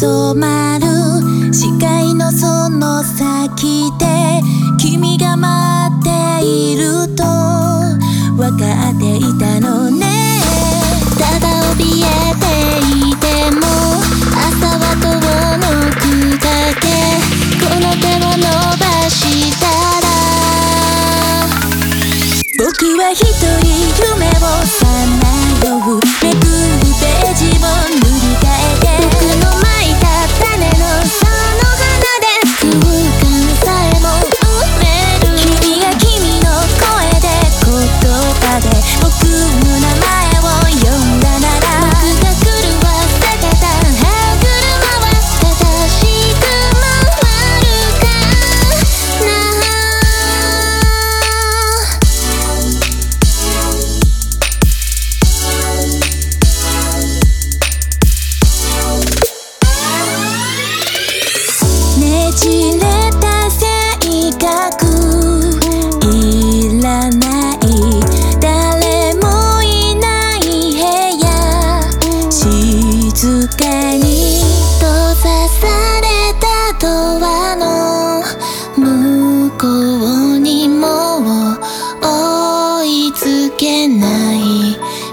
染まる視界のその先で君が待っていると分かっていたのね。ただ怯えていても朝は遠のくだけ。この手を伸ばしたら。僕は一人夢を覚まけない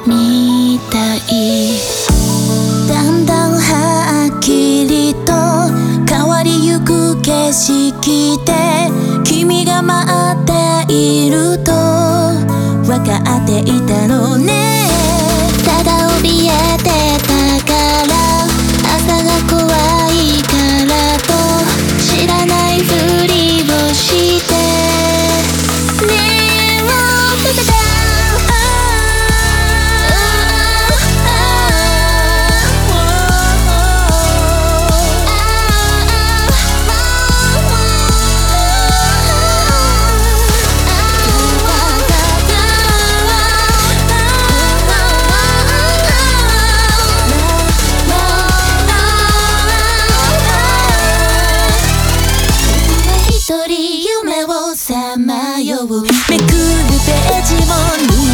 みたい。だんだんはっきりと変わりゆく景色で君が待っていると分かっていたのね。をさまよう。めくるページを